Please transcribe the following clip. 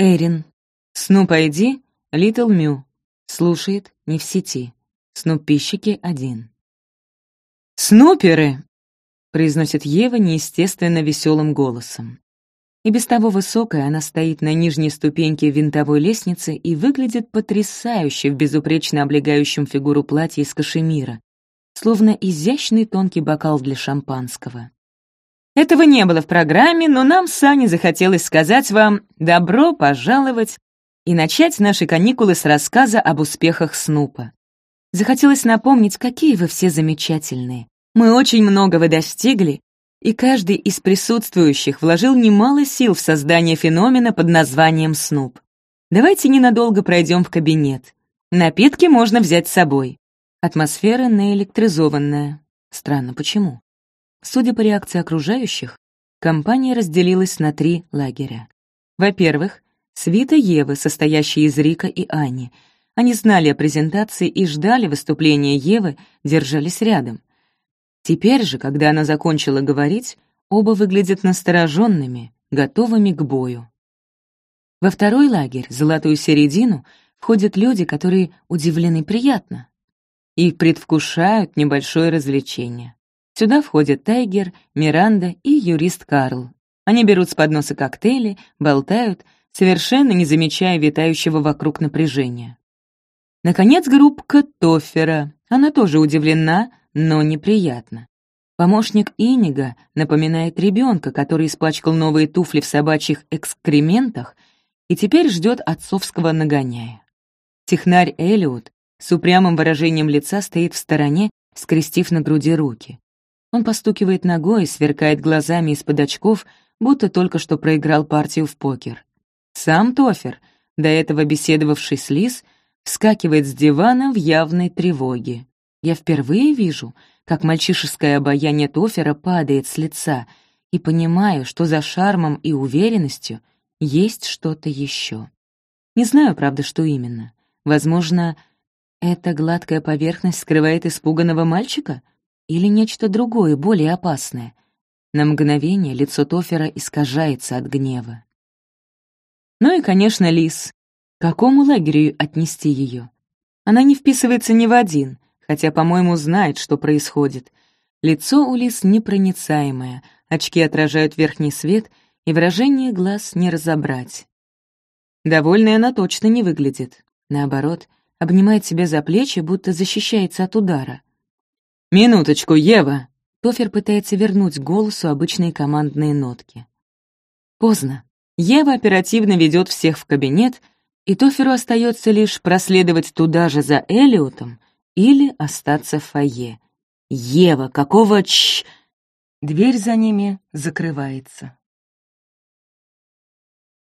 Эрин. Снуп ID, Литл Мю. Слушает, не в сети. Снуппищики один. «Снуперы!» — произносит Ева неестественно веселым голосом. И без того высокая она стоит на нижней ступеньке винтовой лестницы и выглядит потрясающе в безупречно облегающем фигуру платье из кашемира, словно изящный тонкий бокал для шампанского. Этого не было в программе, но нам с Аней захотелось сказать вам «добро пожаловать» и начать наши каникулы с рассказа об успехах Снупа. Захотелось напомнить, какие вы все замечательные. Мы очень многого достигли, и каждый из присутствующих вложил немало сил в создание феномена под названием Снуп. Давайте ненадолго пройдем в кабинет. Напитки можно взять с собой. Атмосфера наэлектризованная. Странно, почему? Судя по реакции окружающих, компания разделилась на три лагеря. Во-первых, свита Евы, состоящая из Рика и Ани. Они знали о презентации и ждали выступления Евы, держались рядом. Теперь же, когда она закончила говорить, оба выглядят настороженными, готовыми к бою. Во второй лагерь, золотую середину, входят люди, которые удивлены приятно и предвкушают небольшое развлечение. Сюда входят Тайгер, Миранда и юрист Карл. Они берут с подноса коктейли, болтают, совершенно не замечая витающего вокруг напряжения. Наконец, группка Тоффера. Она тоже удивлена, но неприятно. Помощник Инига напоминает ребенка, который испачкал новые туфли в собачьих экскрементах и теперь ждет отцовского нагоняя. Технарь Элиот с упрямым выражением лица стоит в стороне, скрестив на груди руки. Он постукивает ногой сверкает глазами из-под очков, будто только что проиграл партию в покер. Сам Тофер, до этого беседовавший с Лис, вскакивает с дивана в явной тревоге. Я впервые вижу, как мальчишеское обаяние Тофера падает с лица, и понимаю, что за шармом и уверенностью есть что-то еще. Не знаю, правда, что именно. Возможно, эта гладкая поверхность скрывает испуганного мальчика? Или нечто другое, более опасное? На мгновение лицо Тофера искажается от гнева. Ну и, конечно, Лис. К какому лагерю отнести ее? Она не вписывается ни в один, хотя, по-моему, знает, что происходит. Лицо у Лис непроницаемое, очки отражают верхний свет, и выражение глаз не разобрать. Довольной она точно не выглядит. Наоборот, обнимает себя за плечи, будто защищается от удара. «Минуточку, Ева!» Тофер пытается вернуть голосу обычные командные нотки. Поздно. Ева оперативно ведет всех в кабинет, и Тоферу остается лишь проследовать туда же за Элиотом или остаться в фойе. «Ева, какого ч...» Дверь за ними закрывается.